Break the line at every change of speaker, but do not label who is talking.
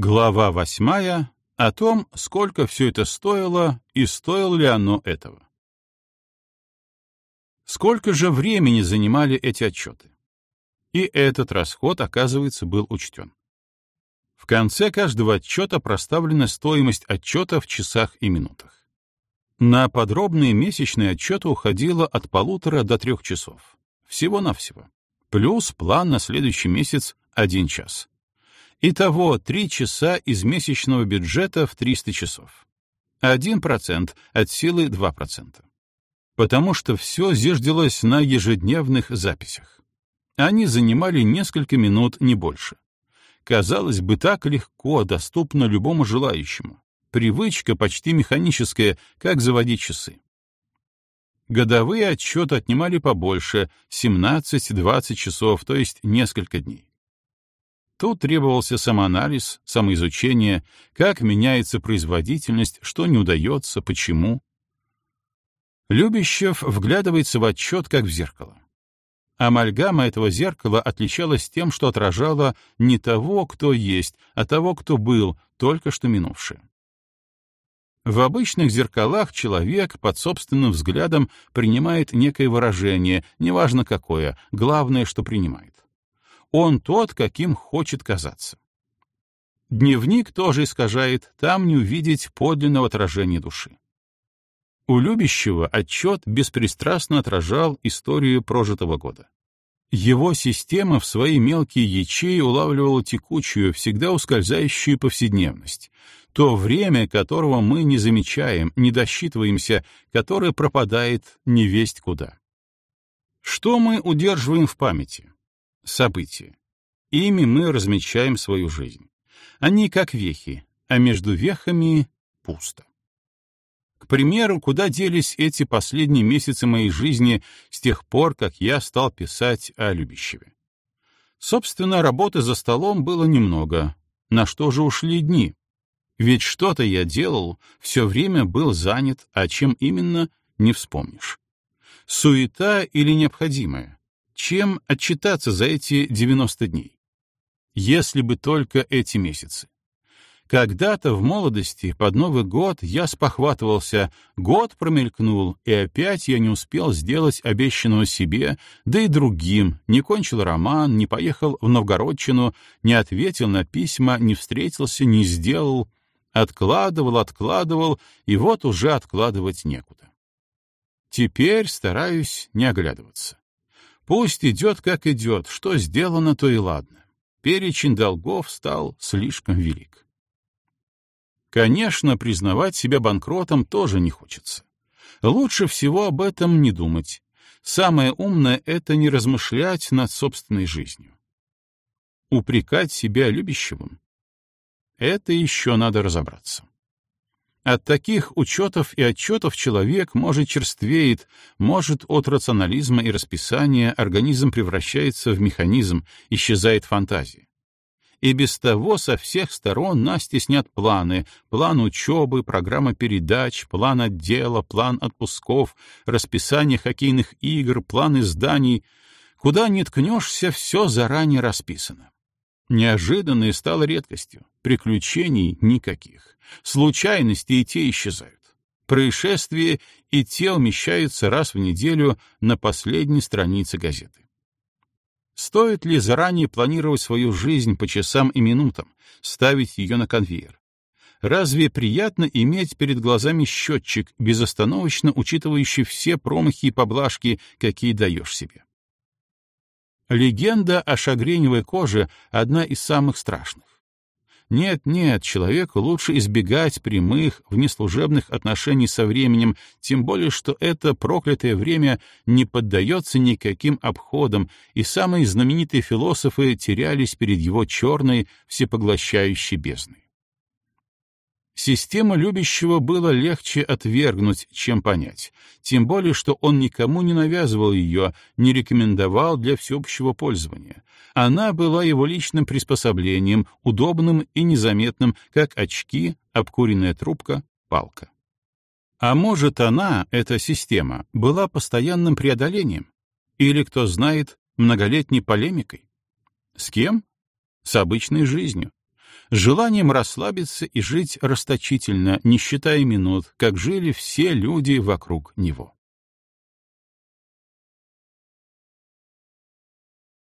Глава восьмая о том, сколько все это стоило и стоило ли оно этого. Сколько же времени занимали эти отчеты? И этот расход, оказывается, был учтен. В конце каждого отчета проставлена стоимость отчета в часах и минутах. На подробные месячные отчеты уходило от полутора до трех часов. Всего-навсего. Плюс план на следующий месяц — один час. Итого три часа из месячного бюджета в 300 часов. 1% от силы 2%. Потому что все зиждилось на ежедневных записях. Они занимали несколько минут, не больше. Казалось бы, так легко, доступно любому желающему. Привычка почти механическая, как заводить часы. Годовые отчеты отнимали побольше, 17-20 часов, то есть несколько дней. Тут требовался самоанализ, самоизучение, как меняется производительность, что не удается, почему. Любящев вглядывается в отчет, как в зеркало. Амальгама этого зеркала отличалась тем, что отражала не того, кто есть, а того, кто был, только что минувшее. В обычных зеркалах человек под собственным взглядом принимает некое выражение, неважно какое, главное, что принимает он тот, каким хочет казаться. Дневник тоже искажает, там не увидеть подлинного отражения души. У любящего отчет беспристрастно отражал историю прожитого года. Его система в свои мелкие ячеи улавливала текучую, всегда ускользающую повседневность, то время, которого мы не замечаем, не досчитываемся, которое пропадает невесть куда. Что мы удерживаем в памяти? События. Ими мы размечаем свою жизнь. Они как вехи, а между вехами пусто. К примеру, куда делись эти последние месяцы моей жизни с тех пор, как я стал писать о Любящеве? Собственно, работы за столом было немного. На что же ушли дни? Ведь что-то я делал, все время был занят, а чем именно — не вспомнишь. Суета или необходимое? Чем отчитаться за эти 90 дней? Если бы только эти месяцы. Когда-то в молодости, под Новый год, я спохватывался, год промелькнул, и опять я не успел сделать обещанного себе, да и другим, не кончил роман, не поехал в Новгородчину, не ответил на письма, не встретился, не сделал, откладывал, откладывал, и вот уже откладывать некуда. Теперь стараюсь не оглядываться. Пусть идет, как идет, что сделано, то и ладно. Перечень долгов стал слишком велик. Конечно, признавать себя банкротом тоже не хочется. Лучше всего об этом не думать. Самое умное — это не размышлять над собственной жизнью. Упрекать себя любящим — это еще надо разобраться. От таких учетов и отчетов человек, может, черствеет, может, от рационализма и расписания организм превращается в механизм, исчезает фантазия. И без того со всех сторон нас теснят планы, план учебы, программа передач, план отдела, план отпусков, расписание хоккейных игр, план изданий. Куда ни ткнешься, все заранее расписано. Неожиданное стало редкостью. Приключений никаких. Случайности и те исчезают. Происшествия и те умещаются раз в неделю на последней странице газеты. Стоит ли заранее планировать свою жизнь по часам и минутам, ставить ее на конвейер? Разве приятно иметь перед глазами счетчик, безостановочно учитывающий все промахи и поблажки, какие даешь себе? Легенда о шагреневой коже — одна из самых страшных. Нет-нет, человеку лучше избегать прямых, внеслужебных отношений со временем, тем более что это проклятое время не поддается никаким обходам, и самые знаменитые философы терялись перед его черной, всепоглощающей бездной. Систему любящего было легче отвергнуть, чем понять, тем более что он никому не навязывал ее, не рекомендовал для всеобщего пользования. Она была его личным приспособлением, удобным и незаметным, как очки, обкуренная трубка, палка. А может, она, эта система, была постоянным преодолением? Или, кто знает, многолетней полемикой? С кем? С обычной жизнью желанием расслабиться и жить расточительно, не считая минут, как жили все люди вокруг него.